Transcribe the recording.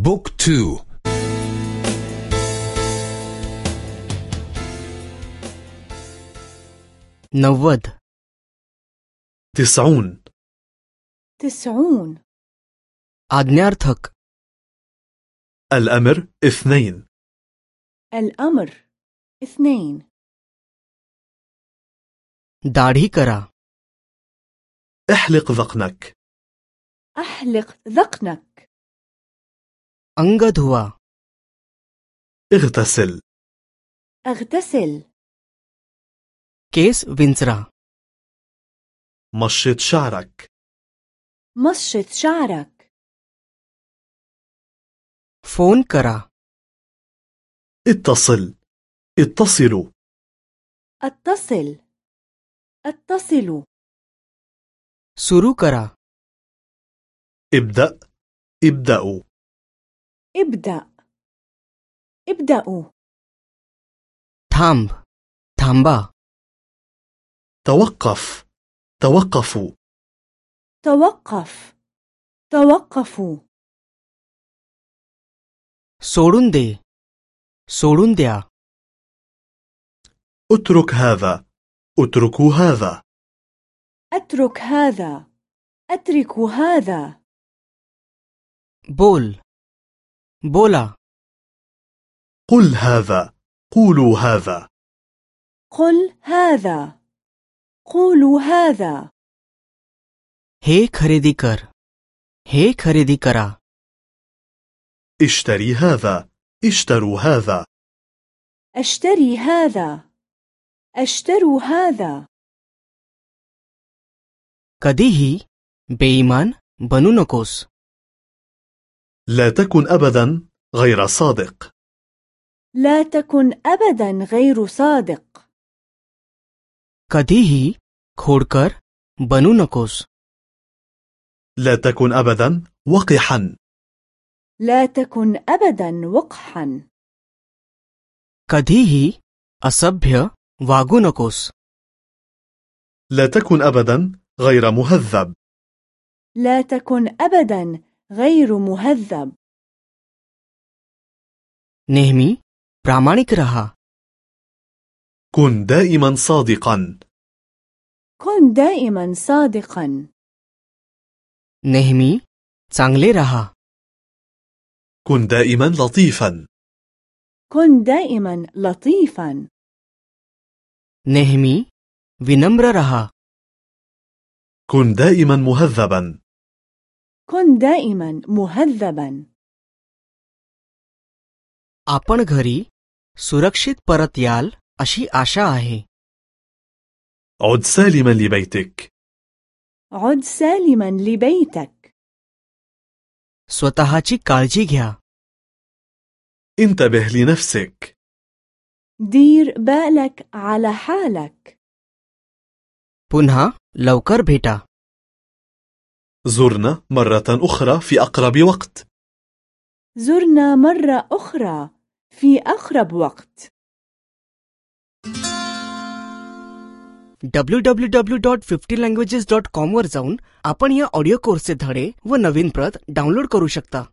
بوك تو. نود. تسعون. تسعون. آجنارتك الأمر اثنين. الأمر اثنين. داڑھی کرا. احلق ذقنك. أحلق ذقنك. अंग धुवा اغتسل أغتسل केस विंचरा مشط شعرك مشط شعرك फोन करा اتصل اتصلوا اتصل اتصلوا सुरू करा ابدأ ابدأوا ابدأ ابدأوا थांब थांबा توقف توقفوا توقف توقفوا सोडून दे सोडून द्या اترك هذا اتركوا هذا أترك هذا أترك هذا बोल बोला قل هذا قولوا هذا قل هذا قولوا هذا हे खरेदी कर हे खरेदी करा اشتري هذا اشتروا هذا أشتري هذا أشتروا هذا कधीही बेईमान बनू नकोस لا تكن أبدا غير صادق لا تكن أبدا غير صادق कधीही खोडकर बनू नकोस لا تكن أبدا وقحا لا تكن أبدا وقحا कधीही असभ्य वागू नकोस لا تكن أبدا غير مهذب لا تكن أبدا غير مهذب नेहमी प्रामाणिक रहा كن دائما صادقا كن دائما صادقا नेहमी चांगले रहा كن دائما لطيفا كن دائما لطيفا नेहमी विनम्र रहा كن دائما مهذبا كن دائما مهذبا आपण घरी सुरक्षित परत याल अशी आशा आहे عد سالما لبيتك عد سالما لبيتك स्वतःची काळजी घ्या انتبه لنفسك دير بالك على حالك पुन्हा लवकर भेटा زرنا مرة أخرى في أقرب وقت زرنا مرة أخرى في أقرب وقت W W W dot fifty languages dot com वर जाऊन आपण या ऑडिओ कोर्सचे धडे व नवीन प्रत डाउनलोड करू शकता